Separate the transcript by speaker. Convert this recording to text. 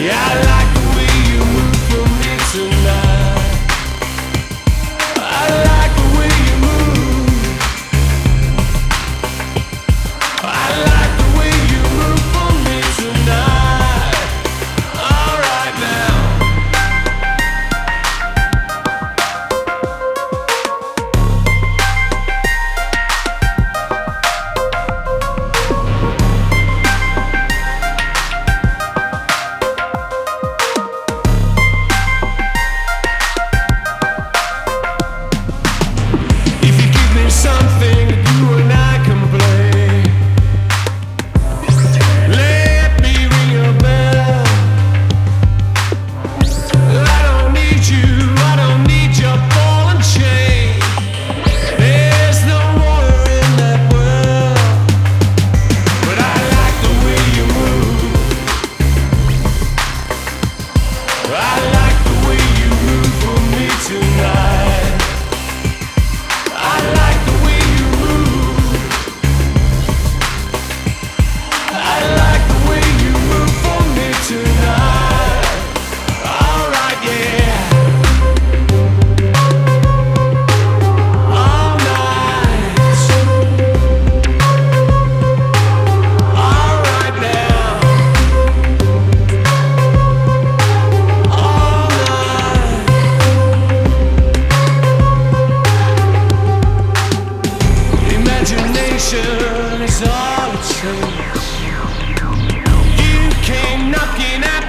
Speaker 1: Yeah, I like discrimination is all it takes. You came knocking at